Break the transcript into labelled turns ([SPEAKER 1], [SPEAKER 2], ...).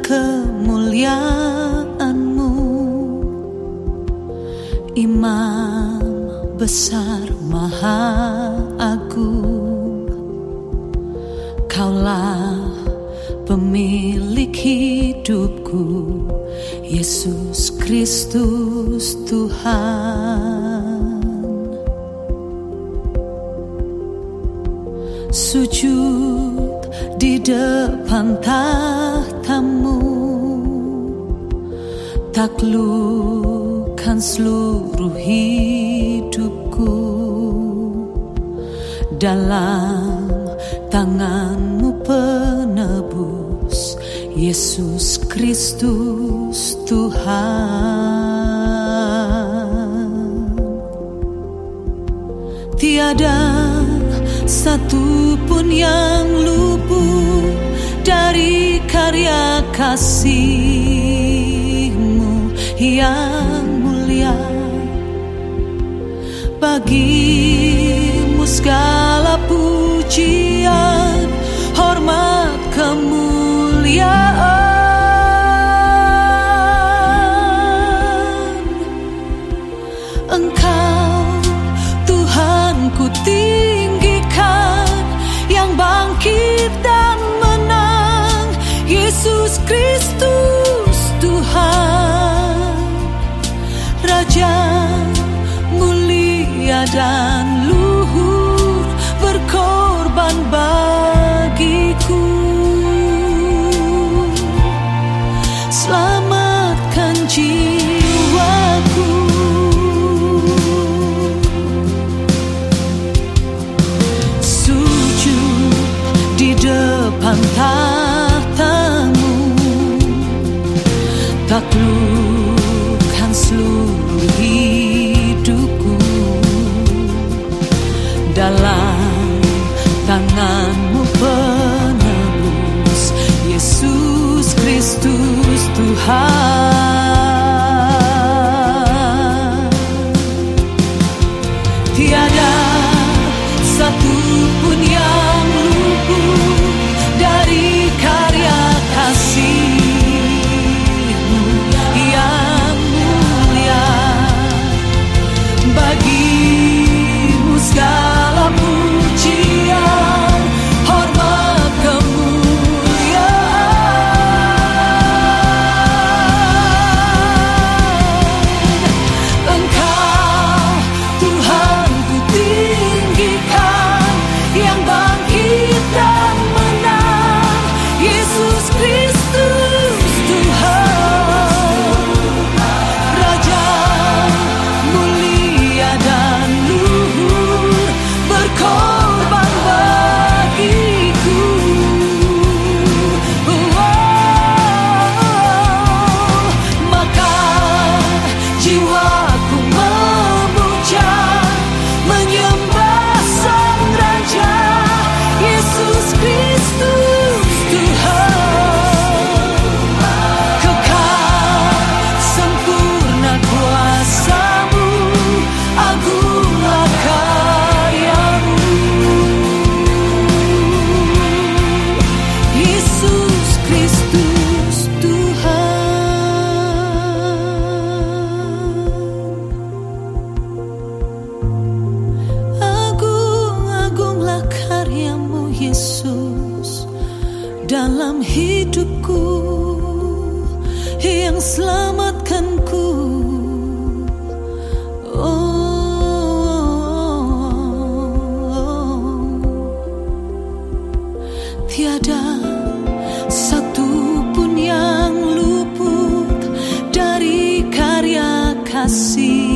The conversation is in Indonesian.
[SPEAKER 1] kemuliaanmu. Imam besar maha agung. Kaulah pemilik hidupku Yesus Kristus Tuhan. Sujud di depan tahtamu. Taklukkan seluruh hidupku Dalam tanganmu penebus Yesus Kristus Tuhan. Tiada satu pun yang luput dari karya kasihmu yang mulia. Bagimu segala pujian, hormat, kemuliaan. Engkau dan luhur berkorban bagiku. Selamatkan jiwaku. Sujud di depan tahtamu. Taklukkan seluruh Dalam tanganmu penebus Yesus Kristus Tuhan hidupku yang selamatkanku Oh, tiada satu pun yang luput dari karya kasih